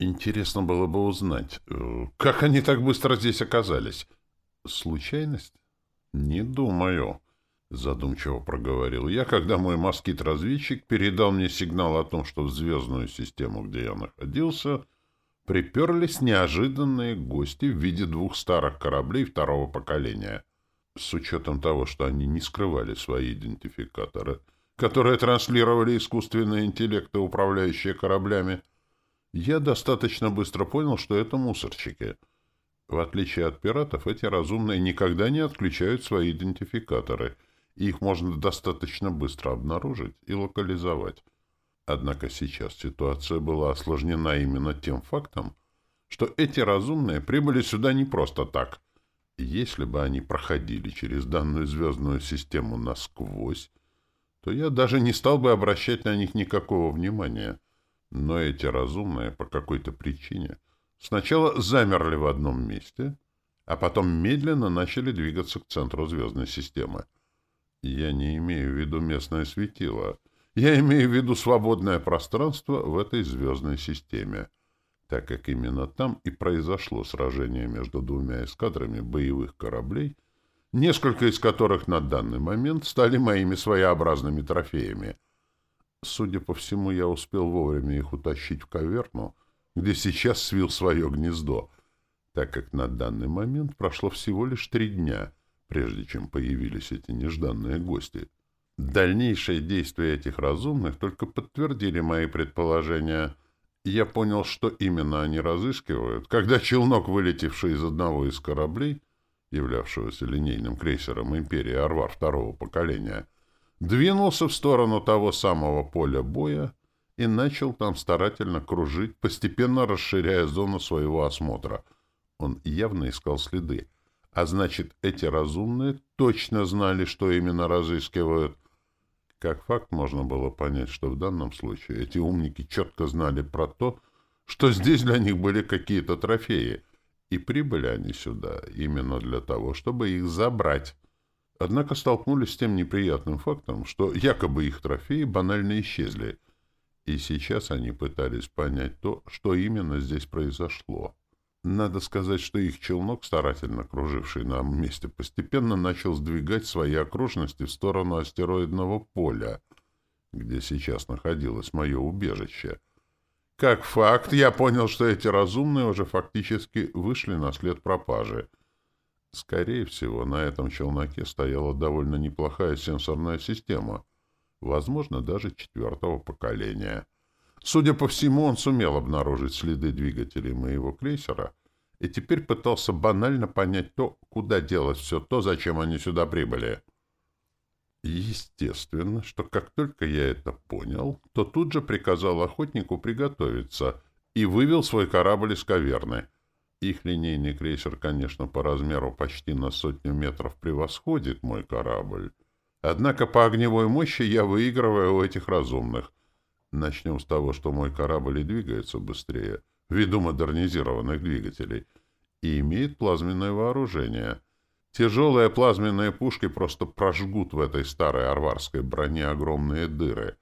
Интересно было бы узнать, э, как они так быстро здесь оказались. Случайность? Не думаю, задумчиво проговорил я, когда мой москит-разведчик передал мне сигнал о том, что в звездную систему, где я находился, приперлись неожиданные гости в виде двух старых кораблей второго поколения. С учетом того, что они не скрывали свои идентификаторы, которые транслировали искусственные интеллекты, управляющие кораблями, я достаточно быстро понял, что это мусорщики. В отличие от пиратов, эти разумные никогда не отключают свои идентификаторы, и их можно достаточно быстро обнаружить и локализовать. Однако сейчас ситуация была осложнена именно тем фактом, что эти разумные прибыли сюда не просто так. Если бы они проходили через данную звездную систему насквозь, то я даже не стал бы обращать на них никакого внимания. Но эти разумные по какой-то причине сначала замерли в одном месте, а потом медленно начали двигаться к центру звездной системы. Я не имею в виду местное светило. Я имею в виду свободное пространство в этой звездной системе, так как именно там и произошло сражение между двумя эскадрами боевых кораблей, несколько из которых на данный момент стали моими своеобразными трофеями — Судя по всему, я успел вовремя их утащить в каверну, где сейчас свил свое гнездо, так как на данный момент прошло всего лишь три дня, прежде чем появились эти нежданные гости. Дальнейшие действия этих разумных только подтвердили мои предположения. Я понял, что именно они разыскивают, когда челнок, вылетевший из одного из кораблей, являвшегося линейным крейсером «Империи Арвар» второго поколения, двинулся в сторону того самого поля боя и начал там старательно кружить, постепенно расширяя зону своего осмотра. Он явно искал следы. А значит, эти разумные точно знали, что именно разыскивают. Как факт можно было понять, что в данном случае эти умники четко знали про то, что здесь для них были какие-то трофеи, и прибыли они сюда именно для того, чтобы их забрать. Однако столкнулись с тем неприятным фактом, что якобы их трофеи банально исчезли, и сейчас они пытались понять то, что именно здесь произошло. Надо сказать, что их челнок, старательно круживший на месте, постепенно начал сдвигать свои окружности в сторону астероидного поля, где сейчас находилось мое убежище. Как факт, я понял, что эти разумные уже фактически вышли на след пропажи — Скорее всего, на этом челноке стояла довольно неплохая сенсорная система, возможно, даже четвертого поколения. Судя по всему, он сумел обнаружить следы двигателей моего крейсера и теперь пытался банально понять то, куда делать все то, зачем они сюда прибыли. Естественно, что как только я это понял, то тут же приказал охотнику приготовиться и вывел свой корабль из каверны — их линейный крейсер, конечно, по размеру почти на сотню метров превосходит мой корабль. Однако по огневой мощи я выигрываю у этих разумных. Начнем с того, что мой корабль и двигается быстрее, ввиду модернизированных двигателей, и имеет плазменное вооружение. Тяжелые плазменные пушки просто прожгут в этой старой арварской броне огромные дыры.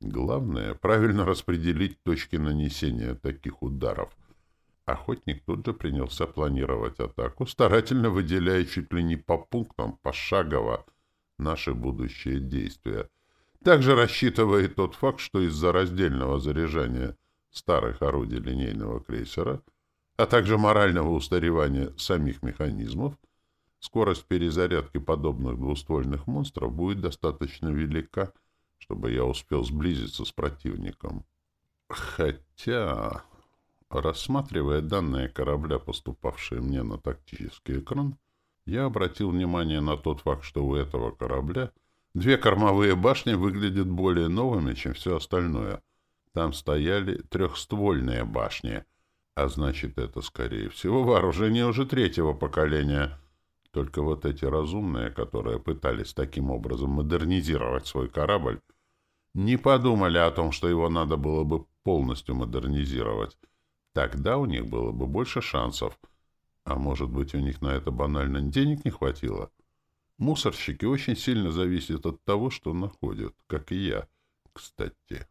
Главное — правильно распределить точки нанесения таких ударов — Охотник тут же принялся планировать атаку, старательно выделяя чуть ли не по пунктам, пошагово наши будущие действия. Также рассчитывая тот факт, что из-за раздельного заряжания старых орудий линейного крейсера, а также морального устаревания самих механизмов, скорость перезарядки подобных двуствольных монстров будет достаточно велика, чтобы я успел сблизиться с противником. Хотя... Рассматривая данные корабля, поступавшие мне на тактический экран, я обратил внимание на тот факт, что у этого корабля две кормовые башни выглядят более новыми, чем все остальное. Там стояли трехствольные башни, а значит, это, скорее всего, вооружение уже третьего поколения. Только вот эти разумные, которые пытались таким образом модернизировать свой корабль, не подумали о том, что его надо было бы полностью модернизировать. Тогда у них было бы больше шансов. А может быть, у них на это банально денег не хватило? Мусорщики очень сильно зависят от того, что находят, как и я, кстати.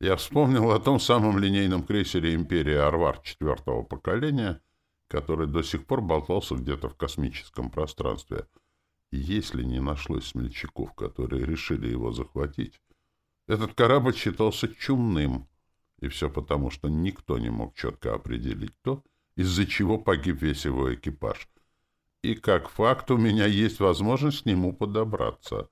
Я вспомнил о том самом линейном крейсере «Империя Арвар» четвертого поколения, который до сих пор болтался где-то в космическом пространстве. Если не нашлось смельчаков, которые решили его захватить, этот корабль считался чумным, и все потому, что никто не мог четко определить то, из-за чего погиб весь его экипаж. И как факт у меня есть возможность к нему подобраться.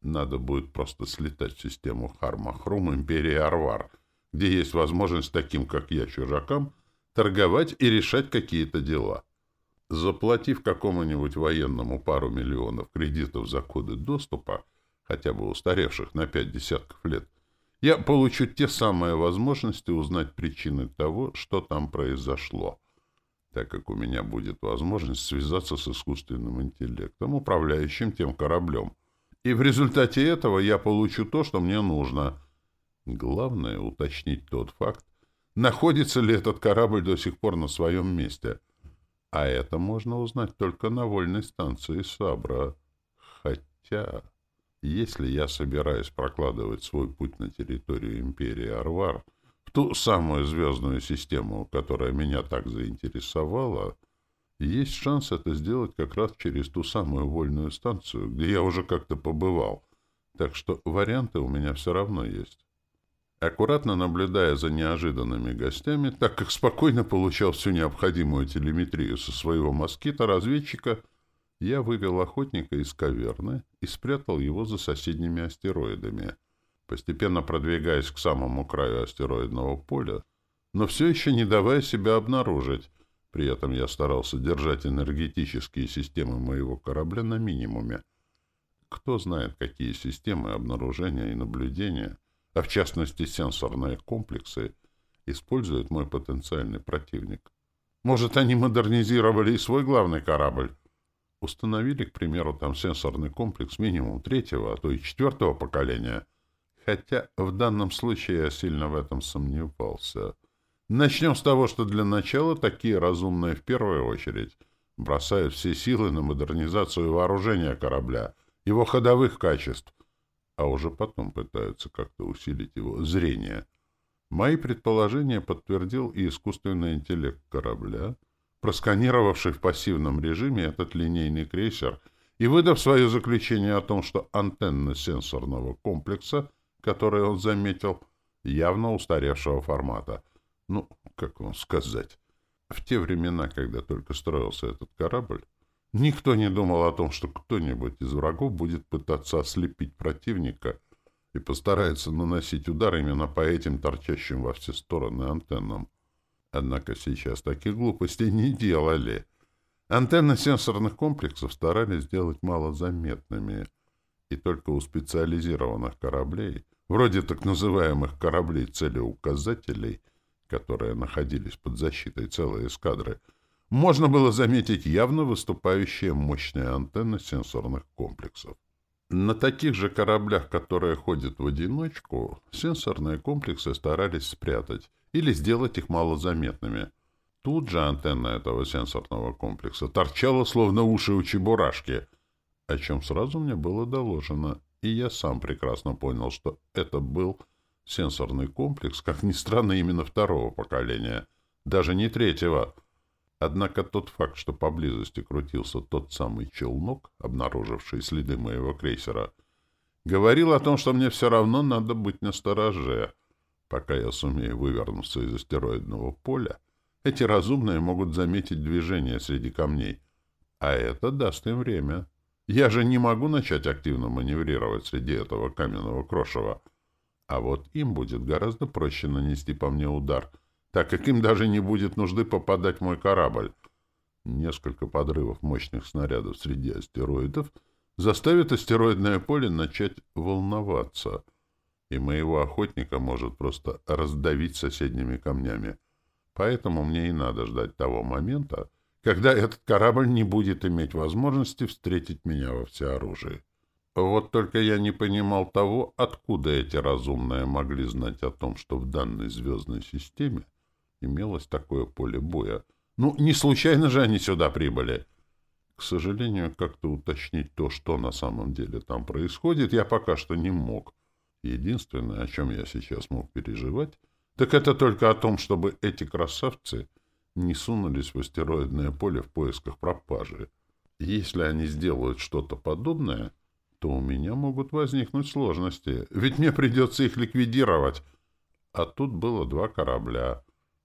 Надо будет просто слетать в систему Хармахрум Империи Арвар, где есть возможность таким, как я, чужакам, торговать и решать какие-то дела. Заплатив какому-нибудь военному пару миллионов кредитов за коды доступа, хотя бы устаревших на пять десятков лет, я получу те самые возможности узнать причины того, что там произошло так как у меня будет возможность связаться с искусственным интеллектом, управляющим тем кораблем. И в результате этого я получу то, что мне нужно. Главное — уточнить тот факт, находится ли этот корабль до сих пор на своем месте. А это можно узнать только на вольной станции Сабра. Хотя, если я собираюсь прокладывать свой путь на территорию империи Арвар — ту самую звездную систему, которая меня так заинтересовала, есть шанс это сделать как раз через ту самую вольную станцию, где я уже как-то побывал. Так что варианты у меня все равно есть. Аккуратно наблюдая за неожиданными гостями, так как спокойно получал всю необходимую телеметрию со своего москита-разведчика, я вывел охотника из каверны и спрятал его за соседними астероидами — постепенно продвигаясь к самому краю астероидного поля, но все еще не давая себя обнаружить. При этом я старался держать энергетические системы моего корабля на минимуме. Кто знает, какие системы обнаружения и наблюдения, а в частности сенсорные комплексы, использует мой потенциальный противник. Может, они модернизировали и свой главный корабль? Установили, к примеру, там сенсорный комплекс минимум третьего, а то и четвертого поколения — хотя в данном случае я сильно в этом сомневался. Начнем с того, что для начала такие разумные в первую очередь бросают все силы на модернизацию вооружения корабля, его ходовых качеств, а уже потом пытаются как-то усилить его зрение. Мои предположения подтвердил и искусственный интеллект корабля, просканировавший в пассивном режиме этот линейный крейсер и выдав свое заключение о том, что антенна сенсорного комплекса — которые он заметил, явно устаревшего формата. Ну, как вам сказать, в те времена, когда только строился этот корабль, никто не думал о том, что кто-нибудь из врагов будет пытаться ослепить противника и постарается наносить удар именно по этим торчащим во все стороны антеннам. Однако сейчас таких глупостей не делали. Антенны сенсорных комплексов старались сделать малозаметными — и только у специализированных кораблей, вроде так называемых кораблей-целеуказателей, которые находились под защитой целой эскадры, можно было заметить явно выступающие мощные антенны сенсорных комплексов. На таких же кораблях, которые ходят в одиночку, сенсорные комплексы старались спрятать или сделать их малозаметными. Тут же антенна этого сенсорного комплекса торчала, словно уши у чебурашки — о чем сразу мне было доложено, и я сам прекрасно понял, что это был сенсорный комплекс, как ни странно, именно второго поколения, даже не третьего. Однако тот факт, что поблизости крутился тот самый челнок, обнаруживший следы моего крейсера, говорил о том, что мне все равно надо быть настороже. Пока я сумею вывернуться из астероидного поля, эти разумные могут заметить движение среди камней, а это даст им время. Я же не могу начать активно маневрировать среди этого каменного крошева. А вот им будет гораздо проще нанести по мне удар, так как им даже не будет нужды попадать в мой корабль. Несколько подрывов мощных снарядов среди астероидов заставит астероидное поле начать волноваться, и моего охотника может просто раздавить соседними камнями. Поэтому мне и надо ждать того момента, когда этот корабль не будет иметь возможности встретить меня во всеоружии. Вот только я не понимал того, откуда эти разумные могли знать о том, что в данной звездной системе имелось такое поле боя. Ну, не случайно же они сюда прибыли. К сожалению, как-то уточнить то, что на самом деле там происходит, я пока что не мог. Единственное, о чем я сейчас мог переживать, так это только о том, чтобы эти красавцы не сунулись в астероидное поле в поисках пропажи. Если они сделают что-то подобное, то у меня могут возникнуть сложности, ведь мне придется их ликвидировать. А тут было два корабля.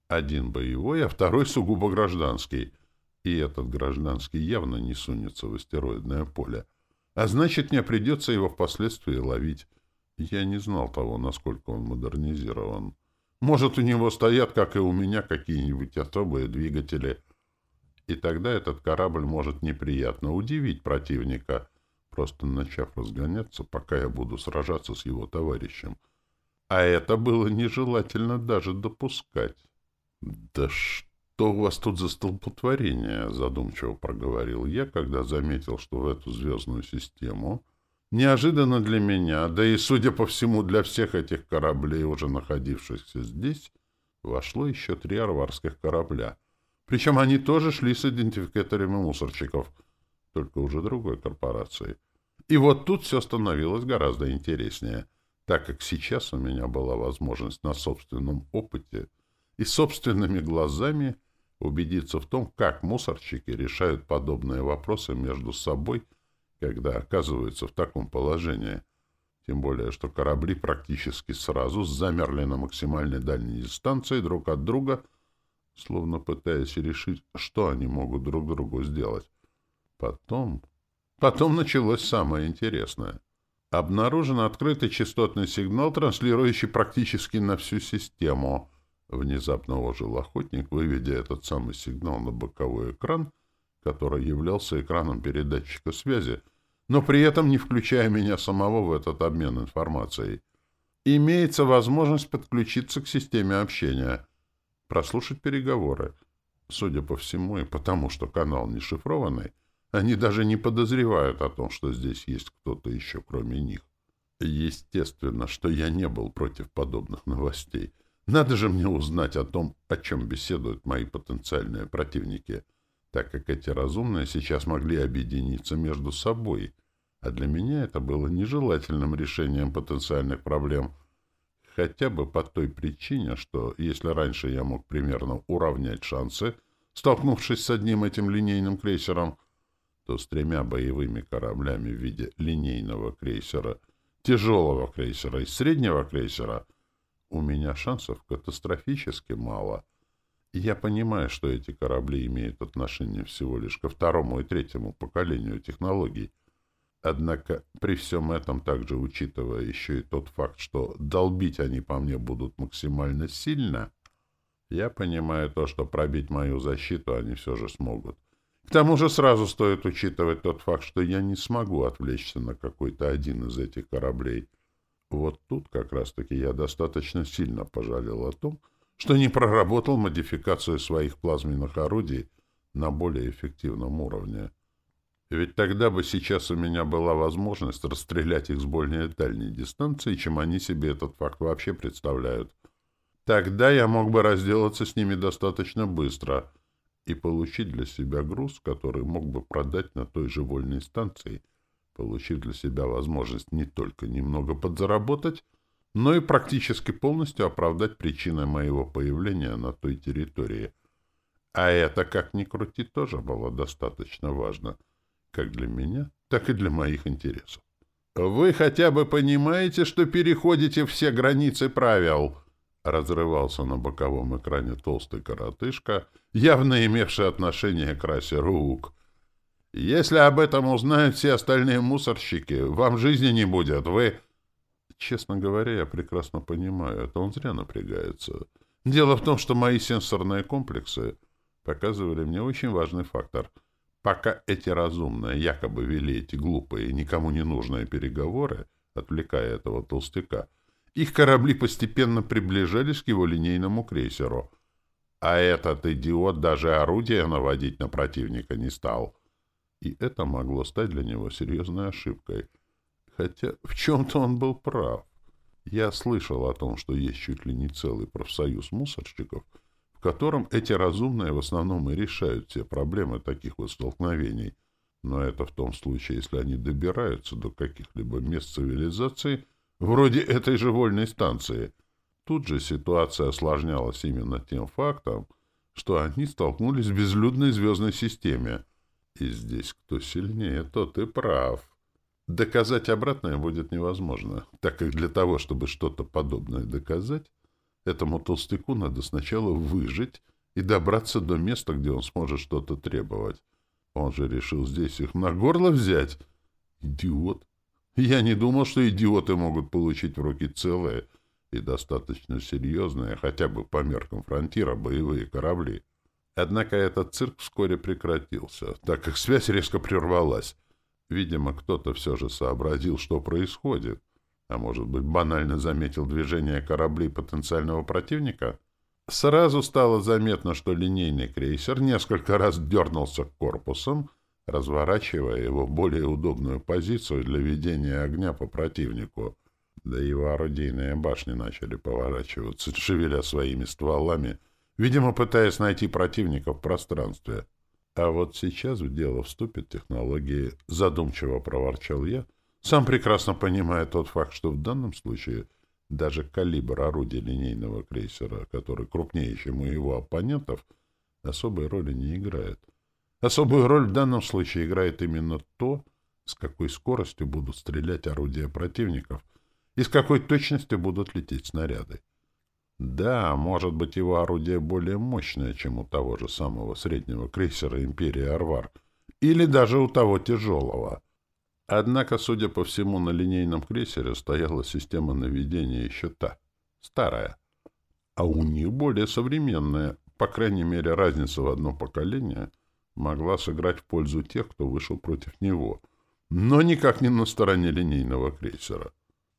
Один боевой, а второй сугубо гражданский. И этот гражданский явно не сунется в астероидное поле. А значит, мне придется его впоследствии ловить. Я не знал того, насколько он модернизирован. Может, у него стоят, как и у меня, какие-нибудь особые двигатели. И тогда этот корабль может неприятно удивить противника, просто начав разгоняться, пока я буду сражаться с его товарищем. А это было нежелательно даже допускать. «Да что у вас тут за столпотворение?» — задумчиво проговорил я, когда заметил, что в эту звездную систему Неожиданно для меня, да и, судя по всему, для всех этих кораблей, уже находившихся здесь, вошло еще три арварских корабля. Причем они тоже шли с идентификаторами мусорщиков, только уже другой корпорации. И вот тут все становилось гораздо интереснее, так как сейчас у меня была возможность на собственном опыте и собственными глазами убедиться в том, как мусорщики решают подобные вопросы между собой – когда оказываются в таком положении. Тем более, что корабли практически сразу замерли на максимальной дальней дистанции друг от друга, словно пытаясь решить, что они могут друг другу сделать. Потом... Потом началось самое интересное. Обнаружен открытый частотный сигнал, транслирующий практически на всю систему. Внезапно ожил охотник, выведя этот самый сигнал на боковой экран, который являлся экраном передатчика связи — но при этом не включая меня самого в этот обмен информацией. Имеется возможность подключиться к системе общения, прослушать переговоры. Судя по всему и потому, что канал не шифрованный, они даже не подозревают о том, что здесь есть кто-то еще, кроме них. Естественно, что я не был против подобных новостей. Надо же мне узнать о том, о чем беседуют мои потенциальные противники так как эти разумные сейчас могли объединиться между собой, а для меня это было нежелательным решением потенциальных проблем, хотя бы по той причине, что если раньше я мог примерно уравнять шансы, столкнувшись с одним этим линейным крейсером, то с тремя боевыми кораблями в виде линейного крейсера, тяжелого крейсера и среднего крейсера у меня шансов катастрофически мало — я понимаю, что эти корабли имеют отношение всего лишь ко второму и третьему поколению технологий. Однако при всем этом, также учитывая еще и тот факт, что долбить они по мне будут максимально сильно, я понимаю то, что пробить мою защиту они все же смогут. К тому же сразу стоит учитывать тот факт, что я не смогу отвлечься на какой-то один из этих кораблей. Вот тут как раз-таки я достаточно сильно пожалел о том, что не проработал модификацию своих плазменных орудий на более эффективном уровне. Ведь тогда бы сейчас у меня была возможность расстрелять их с более дальней дистанции, чем они себе этот факт вообще представляют. Тогда я мог бы разделаться с ними достаточно быстро и получить для себя груз, который мог бы продать на той же вольной станции, получив для себя возможность не только немного подзаработать, но и практически полностью оправдать причины моего появления на той территории. А это, как ни крути, тоже было достаточно важно, как для меня, так и для моих интересов. «Вы хотя бы понимаете, что переходите все границы правил?» Разрывался на боковом экране толстый коротышка, явно имевший отношение к расе Рук. «Если об этом узнают все остальные мусорщики, вам жизни не будет. Вы...» Честно говоря, я прекрасно понимаю, это он зря напрягается. Дело в том, что мои сенсорные комплексы показывали мне очень важный фактор. Пока эти разумные якобы вели эти глупые, никому не нужные переговоры, отвлекая этого толстяка, их корабли постепенно приближались к его линейному крейсеру. А этот идиот даже орудия наводить на противника не стал. И это могло стать для него серьезной ошибкой — Хотя в чем-то он был прав. Я слышал о том, что есть чуть ли не целый профсоюз мусорщиков, в котором эти разумные в основном и решают все проблемы таких вот столкновений. Но это в том случае, если они добираются до каких-либо мест цивилизации, вроде этой же вольной станции. Тут же ситуация осложнялась именно тем фактом, что они столкнулись в безлюдной звездной системе. И здесь кто сильнее, тот и прав. Доказать обратное будет невозможно, так как для того, чтобы что-то подобное доказать, этому толстяку надо сначала выжить и добраться до места, где он сможет что-то требовать. Он же решил здесь их на горло взять. Идиот. Я не думал, что идиоты могут получить в руки целое и достаточно серьезные, хотя бы по меркам фронтира, боевые корабли. Однако этот цирк вскоре прекратился, так как связь резко прервалась. Видимо, кто-то все же сообразил, что происходит. А может быть, банально заметил движение кораблей потенциального противника? Сразу стало заметно, что линейный крейсер несколько раз дернулся корпусом, разворачивая его в более удобную позицию для ведения огня по противнику. Да и его орудийные башни начали поворачиваться, шевеля своими стволами, видимо, пытаясь найти противника в пространстве. А вот сейчас в дело вступит технологии, задумчиво проворчал я, сам прекрасно понимая тот факт, что в данном случае даже калибр орудия линейного крейсера, который крупнее, чем у его оппонентов, особой роли не играет. Особую роль в данном случае играет именно то, с какой скоростью будут стрелять орудия противников — и с какой точностью будут лететь снаряды. Да, может быть, его орудие более мощное, чем у того же самого среднего крейсера «Империя Арвар», или даже у того тяжелого. Однако, судя по всему, на линейном крейсере стояла система наведения еще та, старая. А у них более современная, по крайней мере, разница в одно поколение могла сыграть в пользу тех, кто вышел против него, но никак не на стороне линейного крейсера.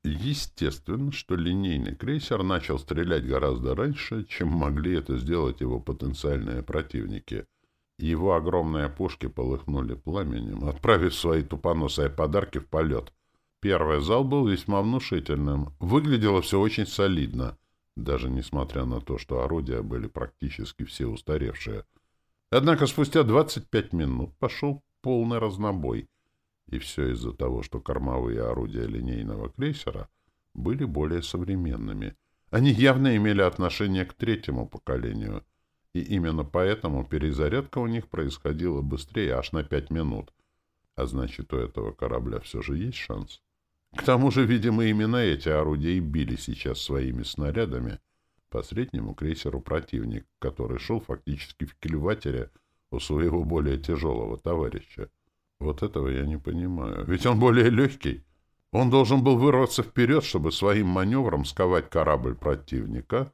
Естественно, что линейный крейсер начал стрелять гораздо раньше, чем могли это сделать его потенциальные противники. Его огромные пушки полыхнули пламенем, отправив свои тупоносые подарки в полет. Первый зал был весьма внушительным. Выглядело все очень солидно, даже несмотря на то, что орудия были практически все устаревшие. Однако спустя 25 минут пошел полный разнобой — и все из-за того, что кормовые орудия линейного крейсера были более современными. Они явно имели отношение к третьему поколению, и именно поэтому перезарядка у них происходила быстрее аж на пять минут. А значит, у этого корабля все же есть шанс. К тому же, видимо, именно эти орудия и били сейчас своими снарядами по среднему крейсеру противник, который шел фактически в кильватере у своего более тяжелого товарища. Вот этого я не понимаю. Ведь он более легкий. Он должен был вырваться вперед, чтобы своим маневром сковать корабль противника,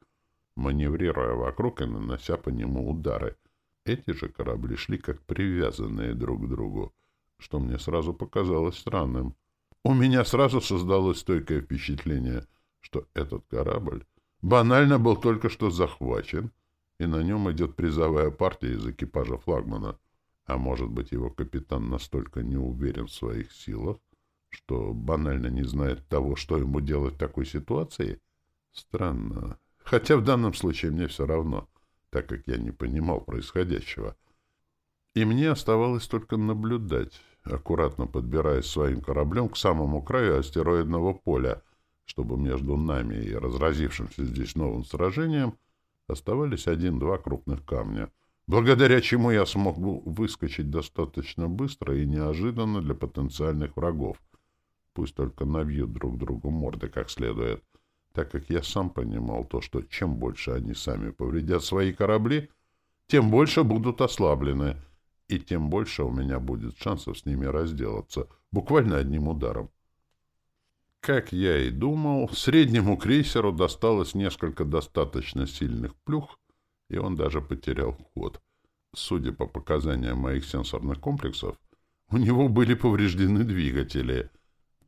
маневрируя вокруг и нанося по нему удары. Эти же корабли шли как привязанные друг к другу, что мне сразу показалось странным. У меня сразу создалось стойкое впечатление, что этот корабль банально был только что захвачен, и на нем идет призовая партия из экипажа флагмана — а может быть, его капитан настолько не уверен в своих силах, что банально не знает того, что ему делать в такой ситуации? Странно. Хотя в данном случае мне все равно, так как я не понимал происходящего. И мне оставалось только наблюдать, аккуратно подбираясь своим кораблем к самому краю астероидного поля, чтобы между нами и разразившимся здесь новым сражением оставались один-два крупных камня — благодаря чему я смог выскочить достаточно быстро и неожиданно для потенциальных врагов. Пусть только набьют друг другу морды как следует, так как я сам понимал то, что чем больше они сами повредят свои корабли, тем больше будут ослаблены, и тем больше у меня будет шансов с ними разделаться, буквально одним ударом. Как я и думал, среднему крейсеру досталось несколько достаточно сильных плюх, и он даже потерял ход. Судя по показаниям моих сенсорных комплексов, у него были повреждены двигатели,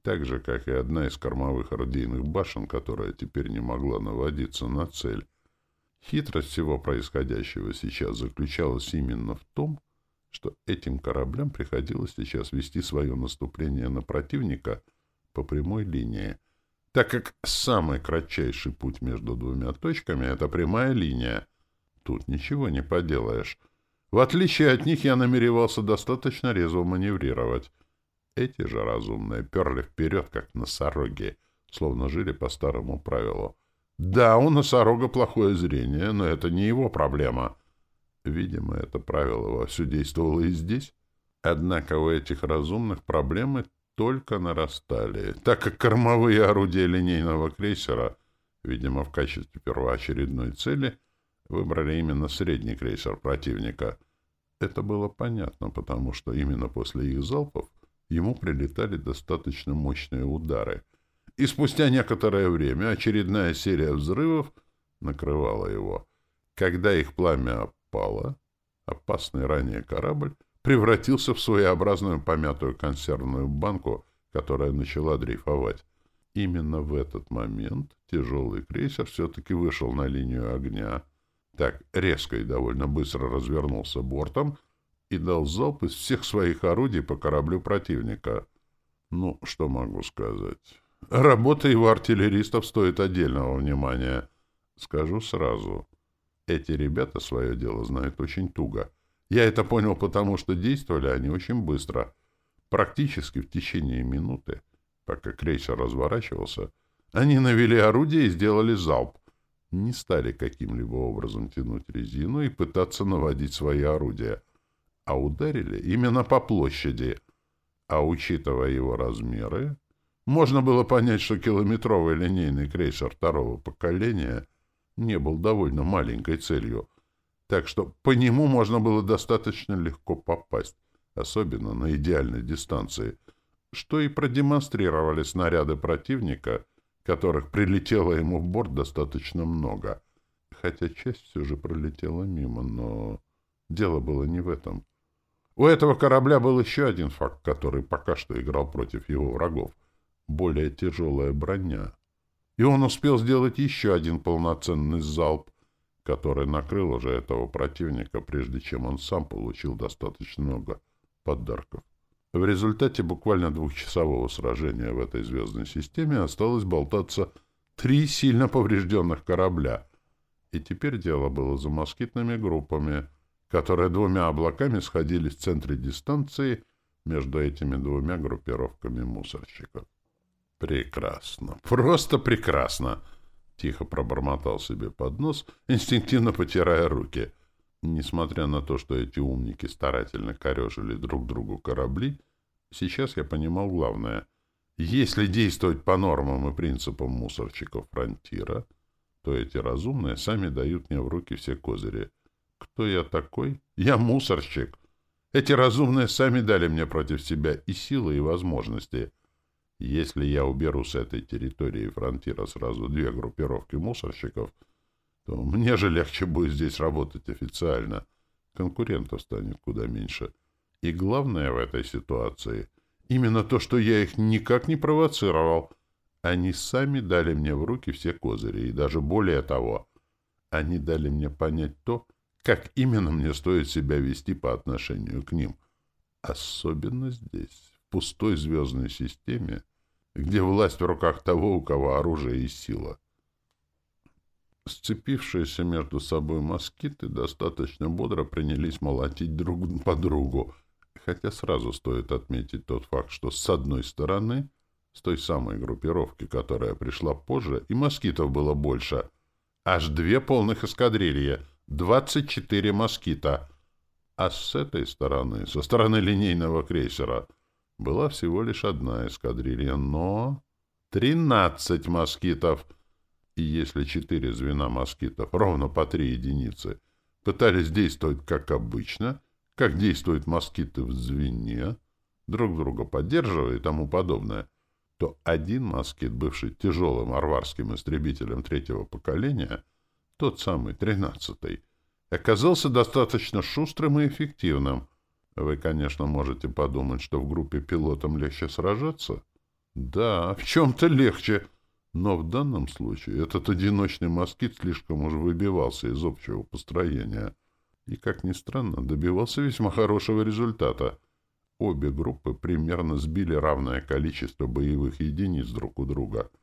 так же, как и одна из кормовых орудийных башен, которая теперь не могла наводиться на цель. Хитрость всего происходящего сейчас заключалась именно в том, что этим кораблям приходилось сейчас вести свое наступление на противника по прямой линии, так как самый кратчайший путь между двумя точками — это прямая линия — Тут ничего не поделаешь. В отличие от них я намеревался достаточно резво маневрировать. Эти же разумные перли вперед, как носороги, словно жили по старому правилу. Да, у носорога плохое зрение, но это не его проблема. Видимо, это правило вовсю действовало и здесь. Однако у этих разумных проблемы только нарастали, так как кормовые орудия линейного крейсера, видимо, в качестве первоочередной цели, выбрали именно средний крейсер противника. Это было понятно, потому что именно после их залпов ему прилетали достаточно мощные удары. И спустя некоторое время очередная серия взрывов накрывала его. Когда их пламя опало, опасный ранее корабль превратился в своеобразную помятую консервную банку, которая начала дрейфовать. Именно в этот момент тяжелый крейсер все-таки вышел на линию огня, так резко и довольно быстро развернулся бортом и дал залп из всех своих орудий по кораблю противника. Ну, что могу сказать? Работа его артиллеристов стоит отдельного внимания. Скажу сразу. Эти ребята свое дело знают очень туго. Я это понял потому, что действовали они очень быстро. Практически в течение минуты, пока крейсер разворачивался, они навели орудие и сделали залп. Не стали каким-либо образом тянуть резину и пытаться наводить свои орудия — а ударили именно по площади. А учитывая его размеры, можно было понять, что километровый линейный крейсер второго поколения не был довольно маленькой целью, так что по нему можно было достаточно легко попасть, особенно на идеальной дистанции, что и продемонстрировали снаряды противника, которых прилетело ему в борт достаточно много. Хотя часть все же пролетела мимо, но дело было не в этом. У этого корабля был еще один факт, который пока что играл против его врагов. Более тяжелая броня. И он успел сделать еще один полноценный залп, который накрыл уже этого противника, прежде чем он сам получил достаточно много подарков. В результате буквально двухчасового сражения в этой звездной системе осталось болтаться три сильно поврежденных корабля. И теперь дело было за москитными группами — которые двумя облаками сходились в центре дистанции между этими двумя группировками мусорщиков. «Прекрасно! Просто прекрасно!» Тихо пробормотал себе под нос, инстинктивно потирая руки. Несмотря на то, что эти умники старательно корежили друг другу корабли, сейчас я понимал главное. Если действовать по нормам и принципам мусорщиков фронтира, то эти разумные сами дают мне в руки все козыри — кто я такой? Я мусорщик. Эти разумные сами дали мне против себя и силы, и возможности. Если я уберу с этой территории фронтира сразу две группировки мусорщиков, то мне же легче будет здесь работать официально. Конкурентов станет куда меньше. И главное в этой ситуации именно то, что я их никак не провоцировал. Они сами дали мне в руки все козыри, и даже более того, они дали мне понять то, как именно мне стоит себя вести по отношению к ним. Особенно здесь, в пустой звездной системе, где власть в руках того, у кого оружие и сила. Сцепившиеся между собой москиты достаточно бодро принялись молотить друг по другу, хотя сразу стоит отметить тот факт, что с одной стороны, с той самой группировки, которая пришла позже, и москитов было больше, аж две полных эскадрильи — 24 москита, а с этой стороны, со стороны линейного крейсера, была всего лишь одна эскадрилья, но 13 москитов. И если четыре звена москитов, ровно по три единицы, пытались действовать как обычно, как действуют москиты в звене, друг друга поддерживая и тому подобное, то один москит, бывший тяжелым арварским истребителем третьего поколения, тот самый, тринадцатый, оказался достаточно шустрым и эффективным. Вы, конечно, можете подумать, что в группе пилотам легче сражаться. Да, в чем-то легче. Но в данном случае этот одиночный москит слишком уж выбивался из общего построения. И, как ни странно, добивался весьма хорошего результата. Обе группы примерно сбили равное количество боевых единиц друг у друга —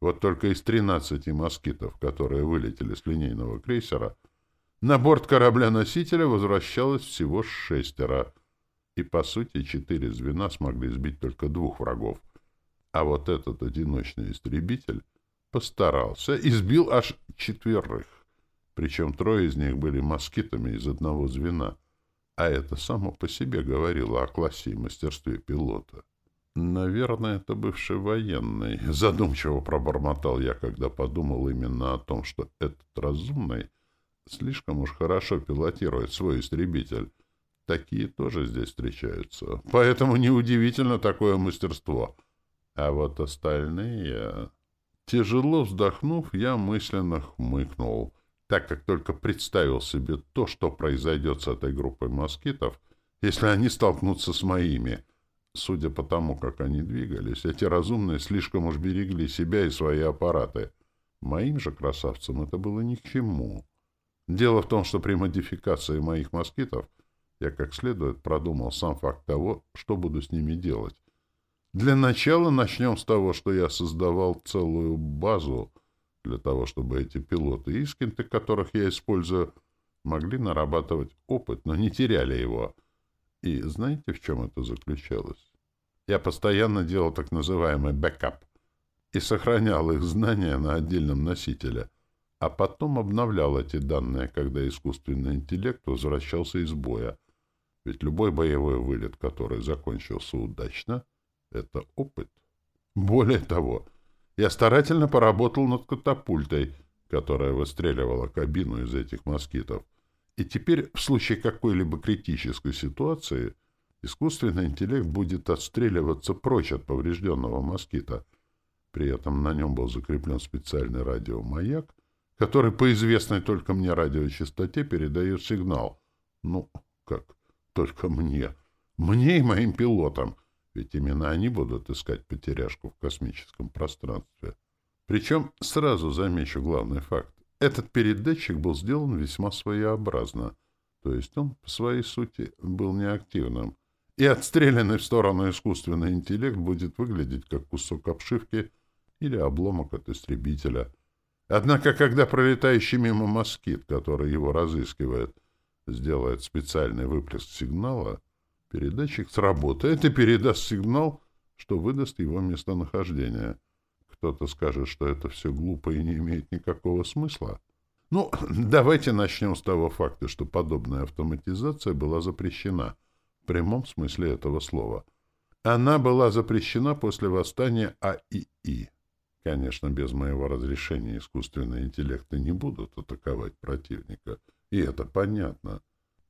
вот только из 13 москитов, которые вылетели с линейного крейсера, на борт корабля-носителя возвращалось всего шестеро, и, по сути, четыре звена смогли сбить только двух врагов. А вот этот одиночный истребитель постарался и сбил аж четверых. Причем трое из них были москитами из одного звена. А это само по себе говорило о классе и мастерстве пилота. «Наверное, это бывший военный», — задумчиво пробормотал я, когда подумал именно о том, что этот разумный слишком уж хорошо пилотирует свой истребитель. Такие тоже здесь встречаются. Поэтому неудивительно такое мастерство. А вот остальные... Тяжело вздохнув, я мысленно хмыкнул, так как только представил себе то, что произойдет с этой группой москитов, если они столкнутся с моими — Судя по тому, как они двигались, эти разумные слишком уж берегли себя и свои аппараты. Моим же красавцам это было ни к чему. Дело в том, что при модификации моих москитов я как следует продумал сам факт того, что буду с ними делать. Для начала начнем с того, что я создавал целую базу для того, чтобы эти пилоты искины, которых я использую, могли нарабатывать опыт, но не теряли его. И знаете, в чем это заключалось? Я постоянно делал так называемый бэкап и сохранял их знания на отдельном носителе, а потом обновлял эти данные, когда искусственный интеллект возвращался из боя. Ведь любой боевой вылет, который закончился удачно, — это опыт. Более того, я старательно поработал над катапультой, которая выстреливала кабину из этих москитов. И теперь, в случае какой-либо критической ситуации — искусственный интеллект будет отстреливаться прочь от поврежденного москита. При этом на нем был закреплен специальный радиомаяк, который по известной только мне радиочастоте передает сигнал. Ну, как? Только мне. Мне и моим пилотам. Ведь именно они будут искать потеряшку в космическом пространстве. Причем сразу замечу главный факт. Этот передатчик был сделан весьма своеобразно. То есть он, по своей сути, был неактивным и отстрелянный в сторону искусственный интеллект будет выглядеть как кусок обшивки или обломок от истребителя. Однако, когда пролетающий мимо москит, который его разыскивает, сделает специальный выплеск сигнала, передатчик сработает и передаст сигнал, что выдаст его местонахождение. Кто-то скажет, что это все глупо и не имеет никакого смысла. Ну, давайте начнем с того факта, что подобная автоматизация была запрещена — прямом смысле этого слова. Она была запрещена после восстания АИИ. Конечно, без моего разрешения искусственные интеллекты не будут атаковать противника. И это понятно.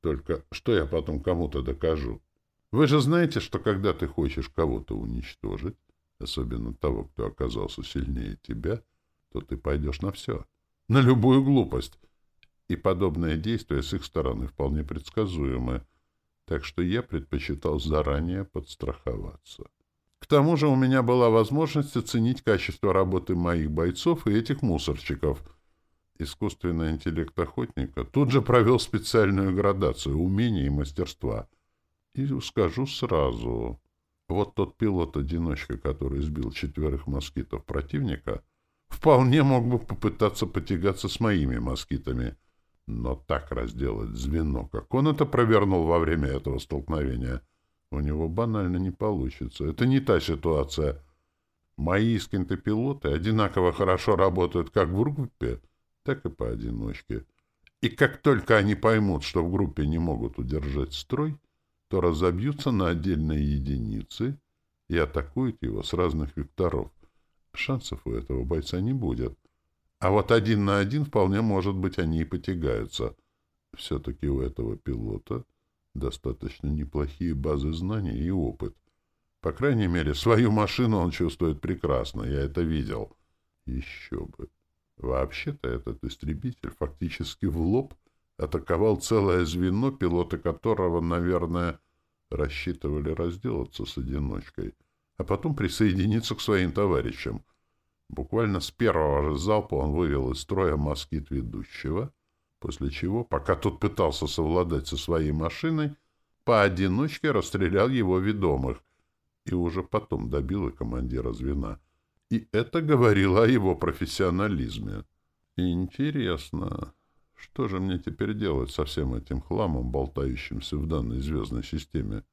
Только что я потом кому-то докажу? Вы же знаете, что когда ты хочешь кого-то уничтожить, особенно того, кто оказался сильнее тебя, то ты пойдешь на все. На любую глупость. И подобные действия с их стороны вполне предсказуемы так что я предпочитал заранее подстраховаться. К тому же у меня была возможность оценить качество работы моих бойцов и этих мусорчиков. Искусственный интеллект охотника тут же провел специальную градацию умений и мастерства. И скажу сразу, вот тот пилот-одиночка, который сбил четверых москитов противника, вполне мог бы попытаться потягаться с моими москитами — но так разделать звено, как он это провернул во время этого столкновения, у него банально не получится. Это не та ситуация. Мои скинты-пилоты одинаково хорошо работают как в группе, так и поодиночке. И как только они поймут, что в группе не могут удержать строй, то разобьются на отдельные единицы и атакуют его с разных векторов. Шансов у этого бойца не будет. А вот один на один вполне может быть они и потягаются. Все-таки у этого пилота достаточно неплохие базы знаний и опыт. По крайней мере, свою машину он чувствует прекрасно, я это видел. Еще бы. Вообще-то этот истребитель фактически в лоб атаковал целое звено, пилоты которого, наверное, рассчитывали разделаться с одиночкой, а потом присоединиться к своим товарищам — Буквально с первого же залпа он вывел из строя москит ведущего, после чего, пока тот пытался совладать со своей машиной, поодиночке расстрелял его ведомых и уже потом добил и командира звена. И это говорило о его профессионализме. Интересно, что же мне теперь делать со всем этим хламом, болтающимся в данной звездной системе?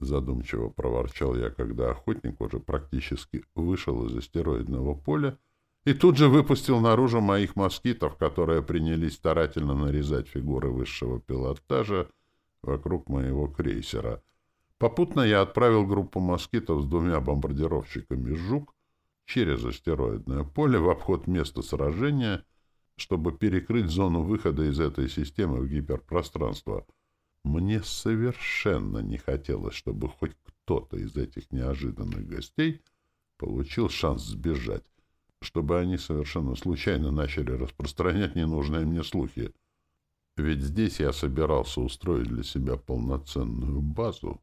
Задумчиво проворчал я, когда охотник уже практически вышел из астероидного поля и тут же выпустил наружу моих москитов, которые принялись старательно нарезать фигуры высшего пилотажа вокруг моего крейсера. Попутно я отправил группу москитов с двумя бомбардировщиками «Жук» через астероидное поле в обход места сражения, чтобы перекрыть зону выхода из этой системы в гиперпространство — мне совершенно не хотелось, чтобы хоть кто-то из этих неожиданных гостей получил шанс сбежать, чтобы они совершенно случайно начали распространять ненужные мне слухи. Ведь здесь я собирался устроить для себя полноценную базу.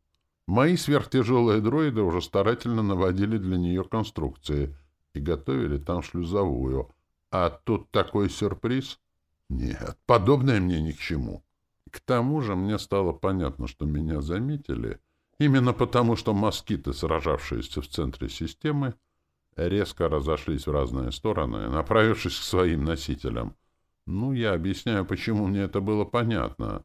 Мои сверхтяжелые дроиды уже старательно наводили для нее конструкции и готовили там шлюзовую. А тут такой сюрприз? Нет, подобное мне ни к чему. К тому же мне стало понятно, что меня заметили, именно потому, что москиты, сражавшиеся в центре системы, резко разошлись в разные стороны, направившись к своим носителям. Ну, я объясняю, почему мне это было понятно.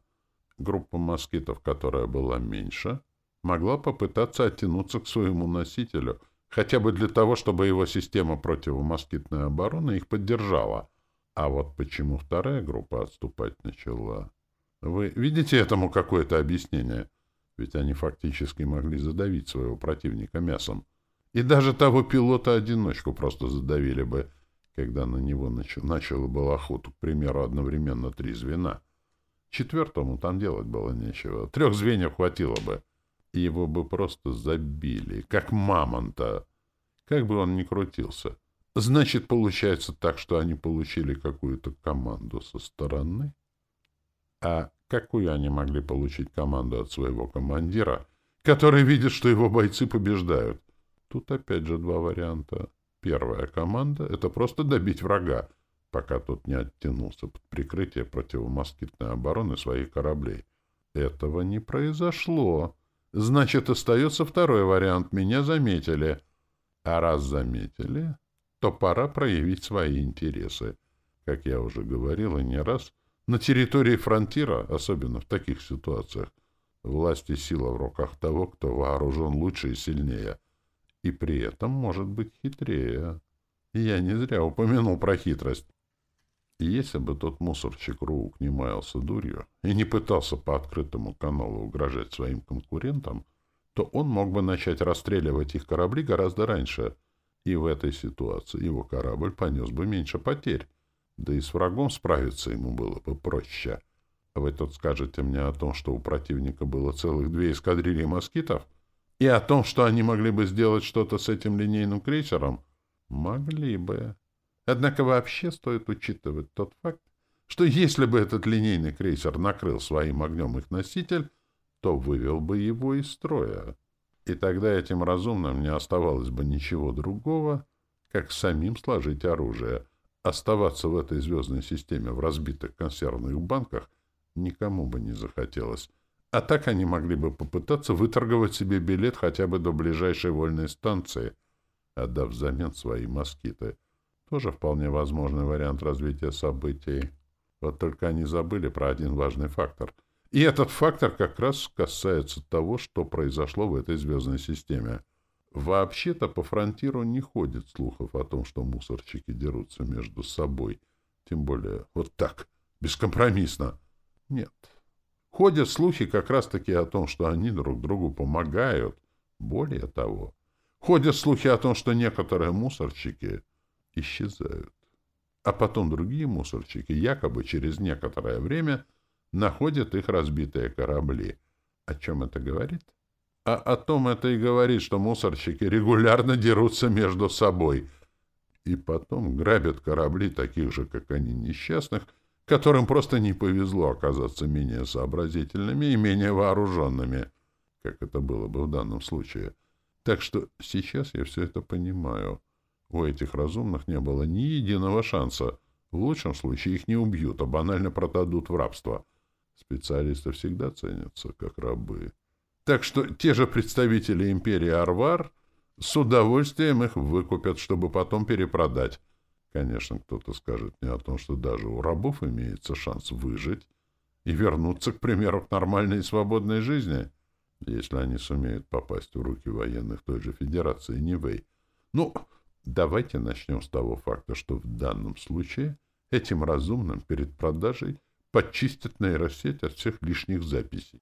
Группа москитов, которая была меньше, могла попытаться оттянуться к своему носителю, хотя бы для того, чтобы его система противомоскитной обороны их поддержала. А вот почему вторая группа отступать начала... Вы видите этому какое-то объяснение? Ведь они фактически могли задавить своего противника мясом. И даже того пилота-одиночку просто задавили бы, когда на него нач... начало было охоту, к примеру, одновременно три звена. Четвертому там делать было нечего. Трех звеньев хватило бы. Его бы просто забили, как мамонта. Как бы он ни крутился. Значит, получается так, что они получили какую-то команду со стороны? А какую они могли получить команду от своего командира, который видит, что его бойцы побеждают? Тут опять же два варианта. Первая команда — это просто добить врага, пока тот не оттянулся под прикрытие противомоскитной обороны своих кораблей. Этого не произошло. Значит, остается второй вариант. Меня заметили. А раз заметили, то пора проявить свои интересы. Как я уже говорил и не раз — на территории фронтира, особенно в таких ситуациях, власть и сила в руках того, кто вооружен лучше и сильнее, и при этом может быть хитрее. Я не зря упомянул про хитрость. И если бы тот мусорчик Рук не маялся дурью и не пытался по открытому каналу угрожать своим конкурентам, то он мог бы начать расстреливать их корабли гораздо раньше, и в этой ситуации его корабль понес бы меньше потерь. Да и с врагом справиться ему было бы проще. А вы тут скажете мне о том, что у противника было целых две эскадрильи москитов? И о том, что они могли бы сделать что-то с этим линейным крейсером? Могли бы. Однако вообще стоит учитывать тот факт, что если бы этот линейный крейсер накрыл своим огнем их носитель, то вывел бы его из строя. И тогда этим разумным не оставалось бы ничего другого, как самим сложить оружие — Оставаться в этой звездной системе в разбитых консервных банках никому бы не захотелось. А так они могли бы попытаться выторговать себе билет хотя бы до ближайшей вольной станции, отдав взамен свои москиты. Тоже вполне возможный вариант развития событий. Вот только они забыли про один важный фактор. И этот фактор как раз касается того, что произошло в этой звездной системе — Вообще-то по фронтиру не ходит слухов о том, что мусорчики дерутся между собой. Тем более вот так, бескомпромиссно. Нет. Ходят слухи как раз-таки о том, что они друг другу помогают. Более того, ходят слухи о том, что некоторые мусорчики исчезают. А потом другие мусорчики якобы через некоторое время находят их разбитые корабли. О чем это говорит? А о том это и говорит, что мусорщики регулярно дерутся между собой. И потом грабят корабли таких же, как они, несчастных, которым просто не повезло оказаться менее сообразительными и менее вооруженными, как это было бы в данном случае. Так что сейчас я все это понимаю. У этих разумных не было ни единого шанса. В лучшем случае их не убьют, а банально продадут в рабство. Специалисты всегда ценятся, как рабы. Так что те же представители империи Арвар с удовольствием их выкупят, чтобы потом перепродать. Конечно, кто-то скажет мне о том, что даже у рабов имеется шанс выжить и вернуться, к примеру, к нормальной и свободной жизни. если они сумеют попасть в руки военных той же Федерации Нивэй. Ну, давайте начнем с того факта, что в данном случае этим разумным перед продажей подчистят нейросеть от всех лишних записей.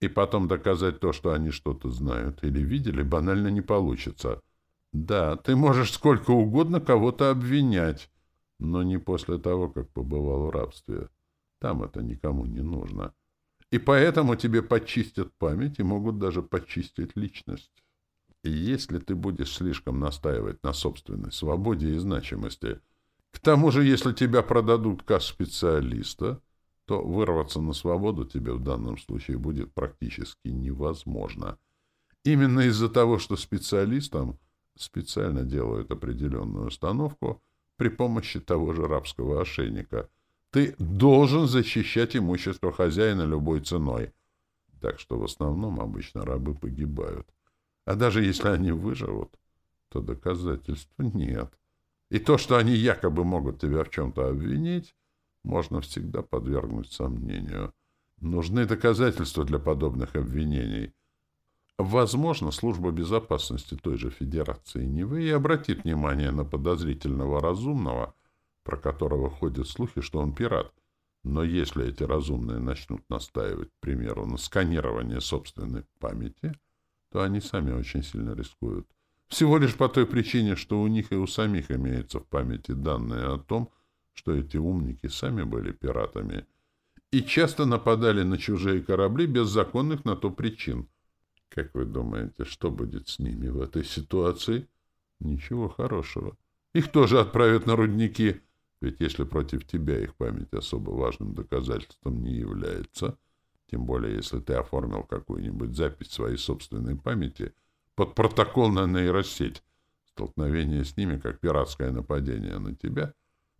И потом доказать то, что они что-то знают или видели, банально не получится. Да, ты можешь сколько угодно кого-то обвинять, но не после того, как побывал в рабстве. Там это никому не нужно. И поэтому тебе почистят память и могут даже почистить личность. И если ты будешь слишком настаивать на собственной свободе и значимости, к тому же, если тебя продадут как специалиста, то вырваться на свободу тебе в данном случае будет практически невозможно. Именно из-за того, что специалистам специально делают определенную установку при помощи того же рабского ошейника. Ты должен защищать имущество хозяина любой ценой. Так что в основном обычно рабы погибают. А даже если они выживут, то доказательств нет. И то, что они якобы могут тебя в чем-то обвинить, можно всегда подвергнуть сомнению. Нужны доказательства для подобных обвинений. Возможно, служба безопасности той же Федерации Нивы и обратит внимание на подозрительного разумного, про которого ходят слухи, что он пират. Но если эти разумные начнут настаивать, к примеру, на сканировании собственной памяти, то они сами очень сильно рискуют. Всего лишь по той причине, что у них и у самих имеются в памяти данные о том, что эти умники сами были пиратами и часто нападали на чужие корабли без законных на то причин — как вы думаете, что будет с ними в этой ситуации? Ничего хорошего. Их тоже отправят на рудники, ведь если против тебя их память особо важным доказательством не является, тем более если ты оформил какую-нибудь запись своей собственной памяти под протокол на нейросеть, столкновение с ними как пиратское нападение на тебя,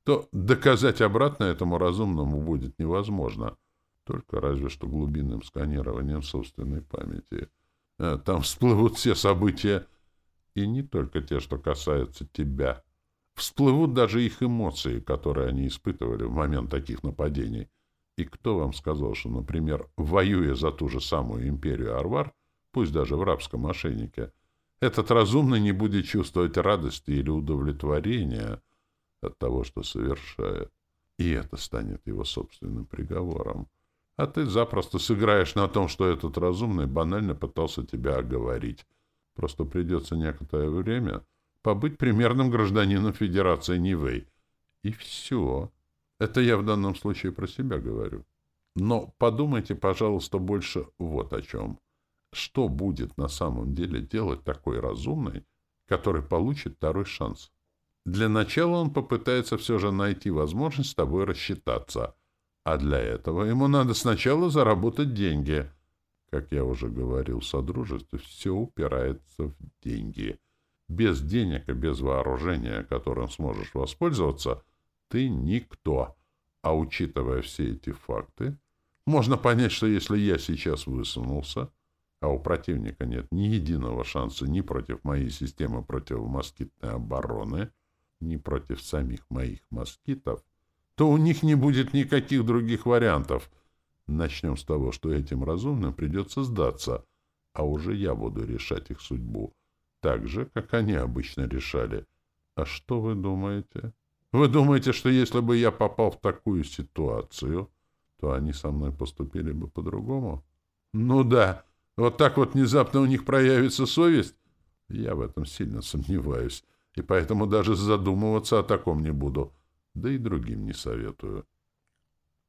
то доказать обратно этому разумному будет невозможно, только разве что глубинным сканированием собственной памяти — Э, там всплывут все события, и не только те, что касаются тебя. Всплывут даже их эмоции, которые они испытывали в момент таких нападений. И кто вам сказал, что, например, воюя за ту же самую империю Арвар, пусть даже в рабском ошейнике, этот разумный не будет чувствовать радости или удовлетворения от того, что совершает. И это станет его собственным приговором. А ты запросто сыграешь на том, что этот разумный банально пытался тебя оговорить. Просто придется некоторое время побыть примерным гражданином Федерации Нивэй. И все. Это я в данном случае про себя говорю. Но подумайте, пожалуйста, больше вот о чем. Что будет на самом деле делать такой разумный, который получит второй шанс? Для начала он попытается все же найти возможность с тобой рассчитаться — а для этого ему надо сначала заработать деньги. Как я уже говорил в Содружестве, все упирается в деньги. Без денег и без вооружения, которым сможешь воспользоваться, ты никто. А учитывая все эти факты, можно понять, что если я сейчас высунулся, а у противника нет ни единого шанса ни против моей системы противомоскитной обороны, ни против самих моих москитов, то у них не будет никаких других вариантов. Начнем с того, что этим разумным придется сдаться, а уже я буду решать их судьбу, так же, как они обычно решали. А что вы думаете? Вы думаете, что если бы я попал в такую ситуацию, то они со мной поступили бы по-другому? Ну да, вот так вот внезапно у них проявится совесть? Я в этом сильно сомневаюсь, и поэтому даже задумываться о таком не буду да и другим не советую.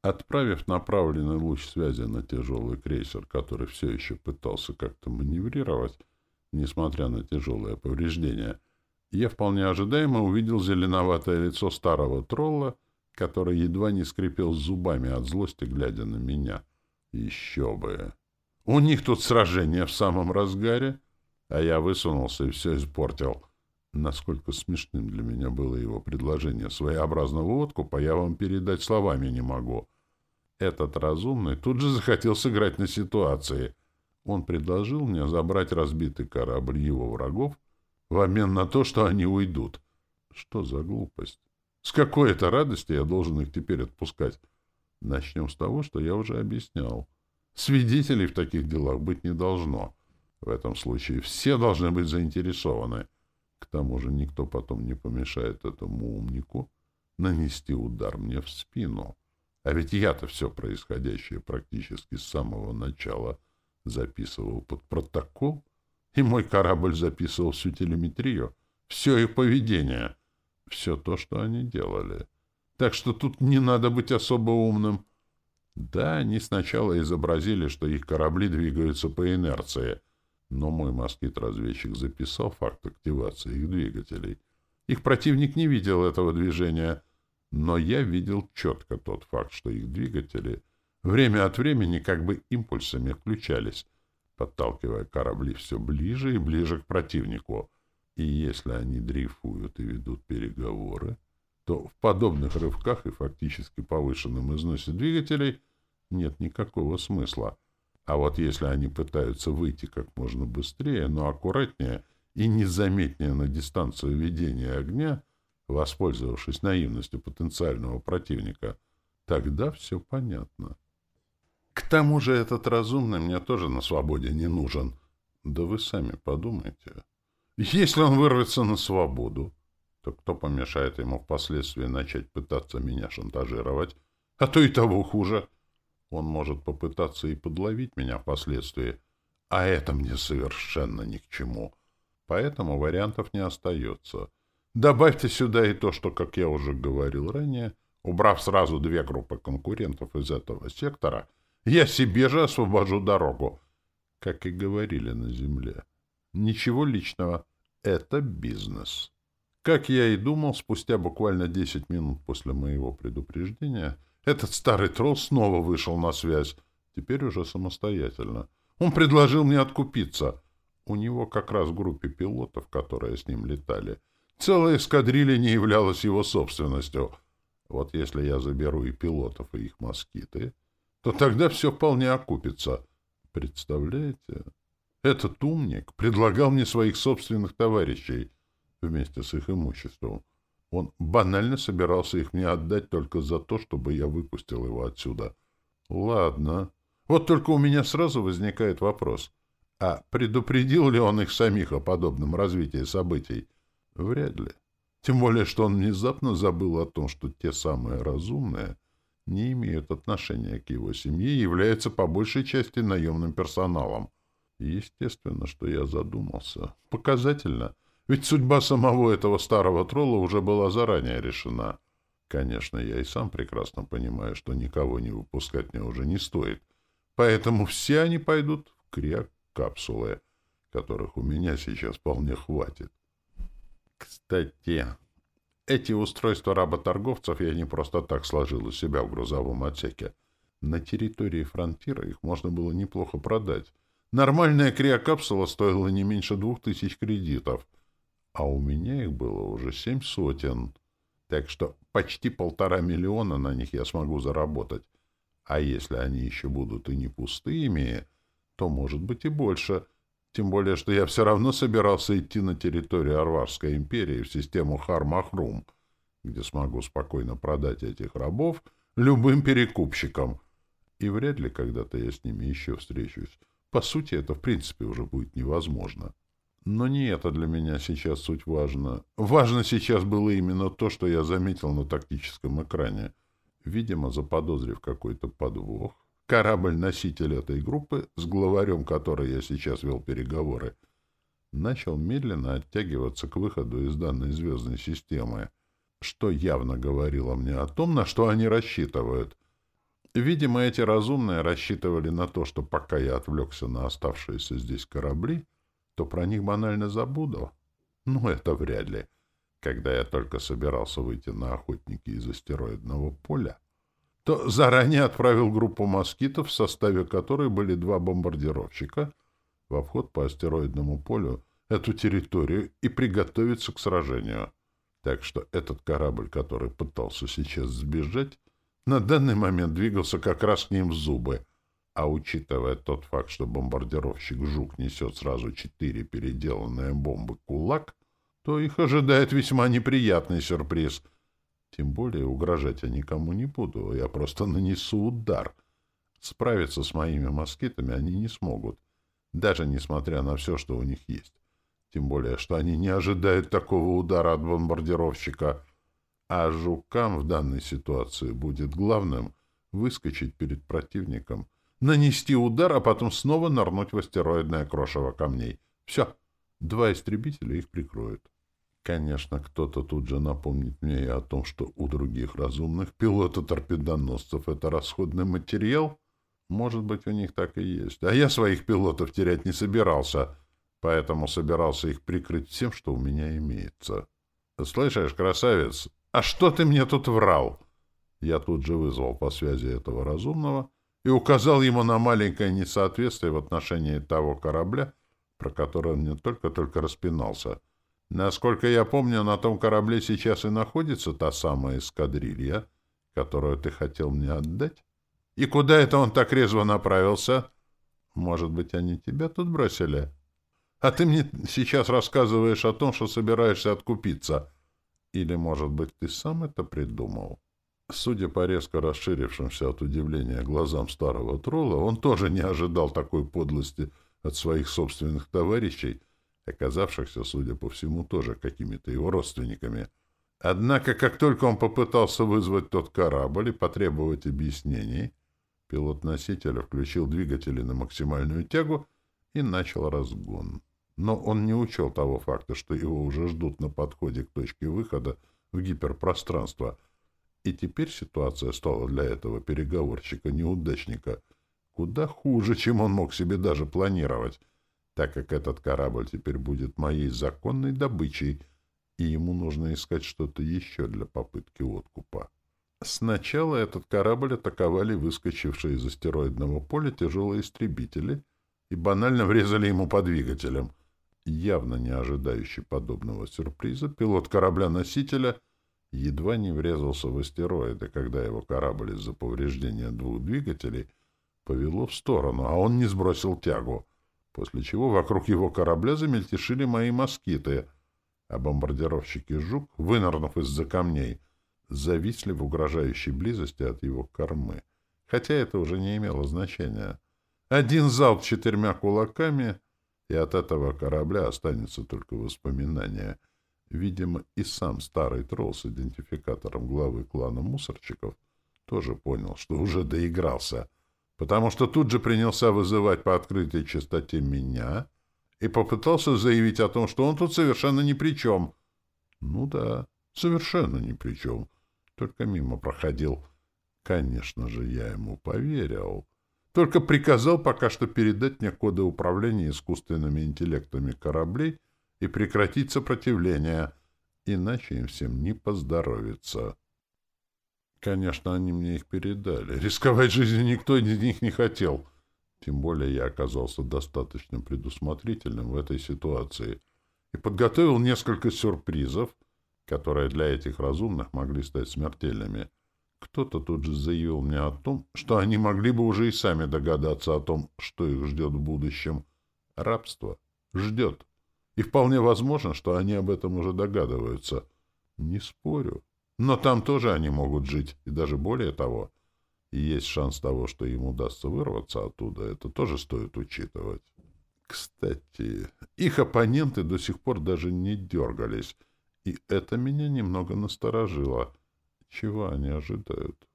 Отправив направленный луч связи на тяжелый крейсер, который все еще пытался как-то маневрировать, несмотря на тяжелые повреждения, я вполне ожидаемо увидел зеленоватое лицо старого тролла, который едва не скрипел зубами от злости, глядя на меня. Еще бы! У них тут сражение в самом разгаре, а я высунулся и все испортил. Насколько смешным для меня было его предложение своеобразного откупа, я вам передать словами не могу. Этот разумный тут же захотел сыграть на ситуации. Он предложил мне забрать разбитый корабль его врагов в обмен на то, что они уйдут. Что за глупость? С какой это радости я должен их теперь отпускать? Начнем с того, что я уже объяснял. Свидетелей в таких делах быть не должно. В этом случае все должны быть заинтересованы. К тому же никто потом не помешает этому умнику нанести удар мне в спину. А ведь я-то все происходящее практически с самого начала записывал под протокол, и мой корабль записывал всю телеметрию, все их поведение, все то, что они делали. Так что тут не надо быть особо умным. Да, они сначала изобразили, что их корабли двигаются по инерции, но мой москит-разведчик записал факт активации их двигателей. Их противник не видел этого движения, но я видел четко тот факт, что их двигатели время от времени как бы импульсами включались, подталкивая корабли все ближе и ближе к противнику. И если они дрейфуют и ведут переговоры, то в подобных рывках и фактически повышенном износе двигателей нет никакого смысла. А вот если они пытаются выйти как можно быстрее, но аккуратнее и незаметнее на дистанцию ведения огня, воспользовавшись наивностью потенциального противника, тогда все понятно. К тому же этот разумный мне тоже на свободе не нужен. Да вы сами подумайте. Если он вырвется на свободу, то кто помешает ему впоследствии начать пытаться меня шантажировать? А то и того хуже. Он может попытаться и подловить меня впоследствии, а это мне совершенно ни к чему. Поэтому вариантов не остается. Добавьте сюда и то, что, как я уже говорил ранее, убрав сразу две группы конкурентов из этого сектора, я себе же освобожу дорогу. Как и говорили на земле. Ничего личного. Это бизнес. Как я и думал, спустя буквально 10 минут после моего предупреждения, этот старый тролл снова вышел на связь, теперь уже самостоятельно. Он предложил мне откупиться. У него как раз в группе пилотов, которые с ним летали, целая эскадрилья не являлась его собственностью. Вот если я заберу и пилотов, и их москиты, то тогда все вполне окупится. Представляете? Этот умник предлагал мне своих собственных товарищей вместе с их имуществом. Он банально собирался их мне отдать только за то, чтобы я выпустил его отсюда. Ладно. Вот только у меня сразу возникает вопрос. А предупредил ли он их самих о подобном развитии событий? Вряд ли. Тем более, что он внезапно забыл о том, что те самые разумные не имеют отношения к его семье являются по большей части наемным персоналом. Естественно, что я задумался. Показательно. Ведь судьба самого этого старого тролла уже была заранее решена. Конечно, я и сам прекрасно понимаю, что никого не выпускать мне уже не стоит. Поэтому все они пойдут в криокапсулы, которых у меня сейчас вполне хватит. Кстати, эти устройства работорговцев я не просто так сложил у себя в грузовом отсеке. На территории фронтира их можно было неплохо продать. Нормальная криокапсула стоила не меньше двух тысяч кредитов, а у меня их было уже семь сотен. Так что почти полтора миллиона на них я смогу заработать. А если они еще будут и не пустыми, то, может быть, и больше. Тем более, что я все равно собирался идти на территорию Арварской империи в систему Хармахрум, где смогу спокойно продать этих рабов любым перекупщикам. И вряд ли когда-то я с ними еще встречусь. По сути, это в принципе уже будет невозможно. Но не это для меня сейчас суть важно. Важно сейчас было именно то, что я заметил на тактическом экране. Видимо, заподозрив какой-то подвох, корабль-носитель этой группы, с главарем которой я сейчас вел переговоры, начал медленно оттягиваться к выходу из данной звездной системы, что явно говорило мне о том, на что они рассчитывают. Видимо, эти разумные рассчитывали на то, что пока я отвлекся на оставшиеся здесь корабли, то про них банально забуду. Ну, это вряд ли. Когда я только собирался выйти на охотники из астероидного поля, то заранее отправил группу москитов, в составе которой были два бомбардировщика, во вход по астероидному полю эту территорию и приготовиться к сражению. Так что этот корабль, который пытался сейчас сбежать, на данный момент двигался как раз к ним в зубы. А учитывая тот факт, что бомбардировщик «Жук» несет сразу четыре переделанные бомбы «Кулак», то их ожидает весьма неприятный сюрприз. Тем более угрожать я никому не буду, я просто нанесу удар. Справиться с моими москитами они не смогут, даже несмотря на все, что у них есть. Тем более, что они не ожидают такого удара от бомбардировщика. А жукам в данной ситуации будет главным выскочить перед противником, нанести удар, а потом снова нырнуть в астероидное крошево камней. Все, два истребителя их прикроют. Конечно, кто-то тут же напомнит мне и о том, что у других разумных пилота-торпедоносцев это расходный материал. Может быть, у них так и есть. А я своих пилотов терять не собирался — поэтому собирался их прикрыть всем, что у меня имеется. «Слышишь, красавец, а что ты мне тут врал?» Я тут же вызвал по связи этого разумного и указал ему на маленькое несоответствие в отношении того корабля, про который он мне только-только распинался. Насколько я помню, на том корабле сейчас и находится та самая эскадрилья, которую ты хотел мне отдать. И куда это он так резво направился? Может быть, они тебя тут бросили?» А ты мне сейчас рассказываешь о том, что собираешься откупиться. Или, может быть, ты сам это придумал? Судя по резко расширившимся от удивления глазам старого тролла, он тоже не ожидал такой подлости от своих собственных товарищей, оказавшихся, судя по всему, тоже какими-то его родственниками. Однако, как только он попытался вызвать тот корабль и потребовать объяснений, пилот носителя включил двигатели на максимальную тягу и начал разгон но он не учел того факта, что его уже ждут на подходе к точке выхода в гиперпространство. И теперь ситуация стала для этого переговорщика-неудачника куда хуже, чем он мог себе даже планировать, так как этот корабль теперь будет моей законной добычей, и ему нужно искать что-то еще для попытки откупа. Сначала этот корабль атаковали выскочившие из астероидного поля тяжелые истребители и банально врезали ему по двигателям — явно не ожидающий подобного сюрприза, пилот корабля-носителя едва не врезался в астероиды, когда его корабль из-за повреждения двух двигателей повело в сторону, а он не сбросил тягу, после чего вокруг его корабля замельтешили мои москиты, а бомбардировщики «Жук», вынырнув из-за камней, зависли в угрожающей близости от его кормы. Хотя это уже не имело значения. Один залп четырьмя кулаками — и от этого корабля останется только воспоминание. Видимо, и сам старый тролл с идентификатором главы клана мусорчиков тоже понял, что уже доигрался, потому что тут же принялся вызывать по открытой частоте меня и попытался заявить о том, что он тут совершенно ни при чем. Ну да, совершенно ни при чем, только мимо проходил. Конечно же, я ему поверил. Только приказал пока что передать мне коды управления искусственными интеллектами кораблей и прекратить сопротивление, иначе им всем не поздоровится. Конечно, они мне их передали. Рисковать жизнью никто из них не хотел. Тем более я оказался достаточно предусмотрительным в этой ситуации и подготовил несколько сюрпризов, которые для этих разумных могли стать смертельными — кто-то тут же заявил мне о том, что они могли бы уже и сами догадаться о том, что их ждет в будущем. Рабство ждет. И вполне возможно, что они об этом уже догадываются. Не спорю. Но там тоже они могут жить, и даже более того. Есть шанс того, что им удастся вырваться оттуда. Это тоже стоит учитывать. Кстати, их оппоненты до сих пор даже не дергались, и это меня немного насторожило — чего они ожидают?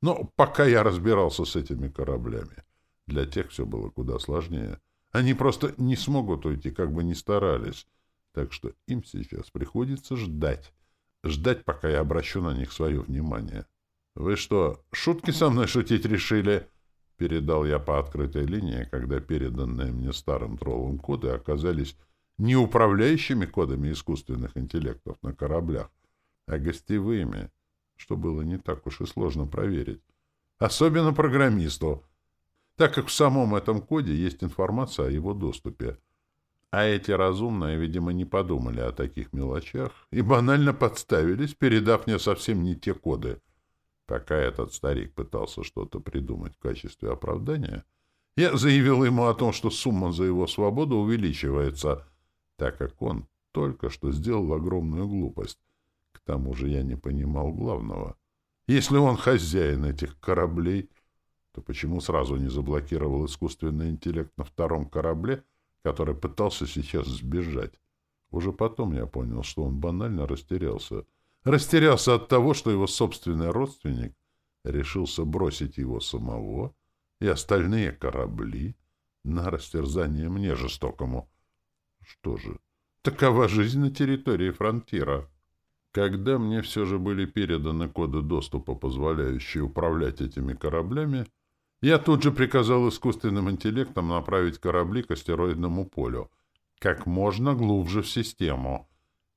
Но пока я разбирался с этими кораблями, для тех все было куда сложнее. Они просто не смогут уйти, как бы ни старались. Так что им сейчас приходится ждать. Ждать, пока я обращу на них свое внимание. «Вы что, шутки со мной шутить решили?» Передал я по открытой линии, когда переданные мне старым троллом коды оказались не управляющими кодами искусственных интеллектов на кораблях, а гостевыми — что было не так уж и сложно проверить. Особенно программисту, так как в самом этом коде есть информация о его доступе. А эти разумные, видимо, не подумали о таких мелочах и банально подставились, передав мне совсем не те коды. Пока этот старик пытался что-то придумать в качестве оправдания, я заявил ему о том, что сумма за его свободу увеличивается, так как он только что сделал огромную глупость. К тому же я не понимал главного. Если он хозяин этих кораблей, то почему сразу не заблокировал искусственный интеллект на втором корабле, который пытался сейчас сбежать? Уже потом я понял, что он банально растерялся. Растерялся от того, что его собственный родственник решился бросить его самого и остальные корабли на растерзание мне жестокому. Что же, такова жизнь на территории фронтира. Когда мне все же были переданы коды доступа, позволяющие управлять этими кораблями, я тут же приказал искусственным интеллектам направить корабли к астероидному полю, как можно глубже в систему,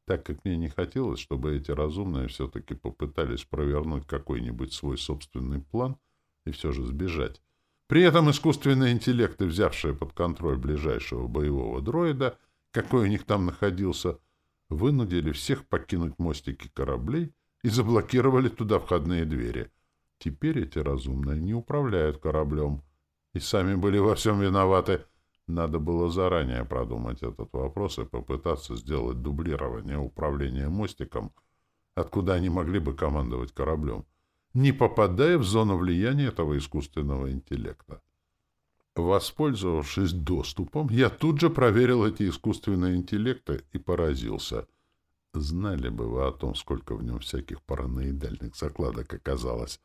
так как мне не хотелось, чтобы эти разумные все-таки попытались провернуть какой-нибудь свой собственный план и все же сбежать. При этом искусственные интеллекты, взявшие под контроль ближайшего боевого дроида, какой у них там находился, вынудили всех покинуть мостики кораблей и заблокировали туда входные двери. Теперь эти разумные не управляют кораблем и сами были во всем виноваты. Надо было заранее продумать этот вопрос и попытаться сделать дублирование управления мостиком, откуда они могли бы командовать кораблем, не попадая в зону влияния этого искусственного интеллекта. Воспользовавшись доступом, я тут же проверил эти искусственные интеллекты и поразился. Знали бы вы о том, сколько в нем всяких параноидальных закладок оказалось.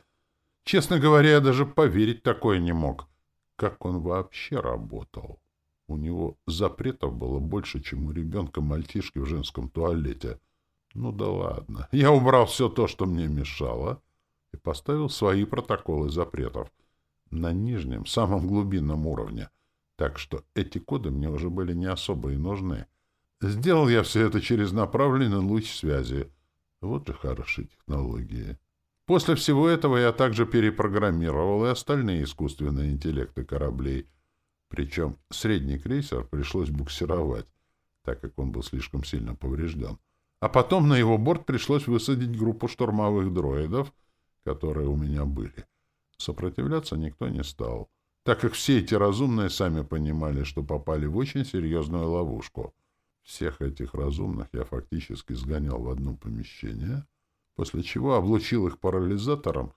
Честно говоря, я даже поверить такое не мог. Как он вообще работал? У него запретов было больше, чем у ребенка-мальчишки в женском туалете. Ну да ладно. Я убрал все то, что мне мешало, и поставил свои протоколы запретов на нижнем, самом глубинном уровне, так что эти коды мне уже были не особо и нужны. Сделал я все это через направленный луч связи. Вот же хорошие технологии. После всего этого я также перепрограммировал и остальные искусственные интеллекты кораблей. Причем средний крейсер пришлось буксировать, так как он был слишком сильно поврежден. А потом на его борт пришлось высадить группу штурмовых дроидов, которые у меня были. Сопротивляться никто не стал, так как все эти разумные сами понимали, что попали в очень серьезную ловушку. Всех этих разумных я фактически сгонял в одно помещение, после чего облучил их парализатором,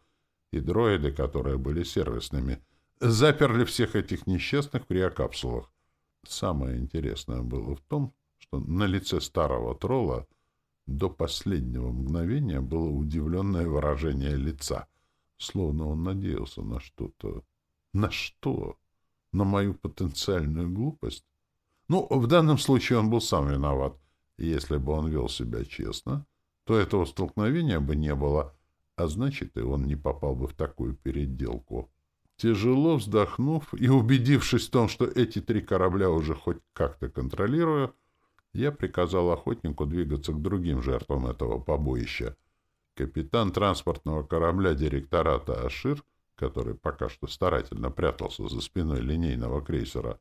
и дроиды, которые были сервисными, заперли всех этих несчастных в криокапсулах. Самое интересное было в том, что на лице старого тролла до последнего мгновения было удивленное выражение лица — словно он надеялся на что-то. На что? На мою потенциальную глупость? Ну, в данном случае он был сам виноват. Если бы он вел себя честно, то этого столкновения бы не было, а значит, и он не попал бы в такую переделку. Тяжело вздохнув и убедившись в том, что эти три корабля уже хоть как-то контролирую, я приказал охотнику двигаться к другим жертвам этого побоища — Капитан транспортного корабля директората «Ашир», который пока что старательно прятался за спиной линейного крейсера,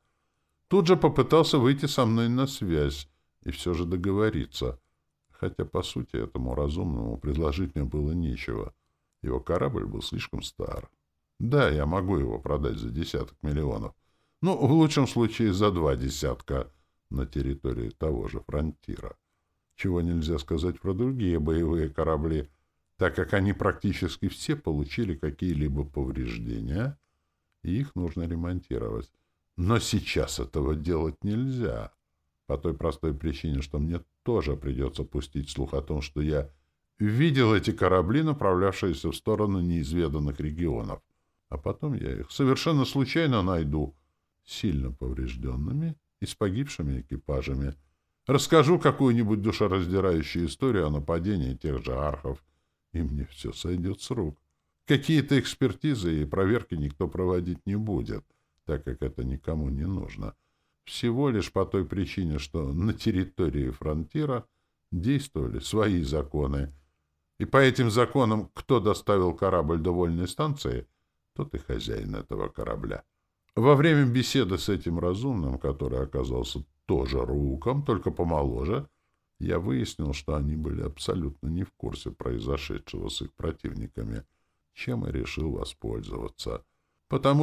тут же попытался выйти со мной на связь и все же договориться, хотя, по сути, этому разумному предложить мне было нечего. Его корабль был слишком стар. Да, я могу его продать за десяток миллионов, ну, в лучшем случае за два десятка на территории того же фронтира. Чего нельзя сказать про другие боевые корабли — так как они практически все получили какие-либо повреждения, и их нужно ремонтировать. Но сейчас этого делать нельзя, по той простой причине, что мне тоже придется пустить слух о том, что я видел эти корабли, направлявшиеся в сторону неизведанных регионов, а потом я их совершенно случайно найду сильно поврежденными и с погибшими экипажами. Расскажу какую-нибудь душераздирающую историю о нападении тех же архов, и мне все сойдет с рук. Какие-то экспертизы и проверки никто проводить не будет, так как это никому не нужно. Всего лишь по той причине, что на территории фронтира действовали свои законы. И по этим законам, кто доставил корабль до вольной станции, тот и хозяин этого корабля. Во время беседы с этим разумным, который оказался тоже руком, только помоложе, я выяснил, что они были абсолютно не в курсе произошедшего с их противниками, чем и решил воспользоваться. Потому